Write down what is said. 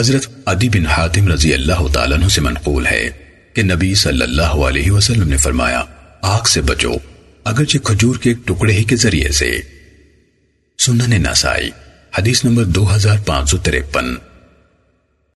حضرت عدی بن حاتم رضی اللہ تعالیٰ عنہ سے منقول ہے کہ نبی صلی اللہ علیہ وسلم نے فرمایا، آگ سے بچو، اگرچہ کھجور کے ایک ٹکڑے ہی کے ذریعے سے۔ سنن نسائی، حدیث نمبر دو ہزار پانچ سو تریپن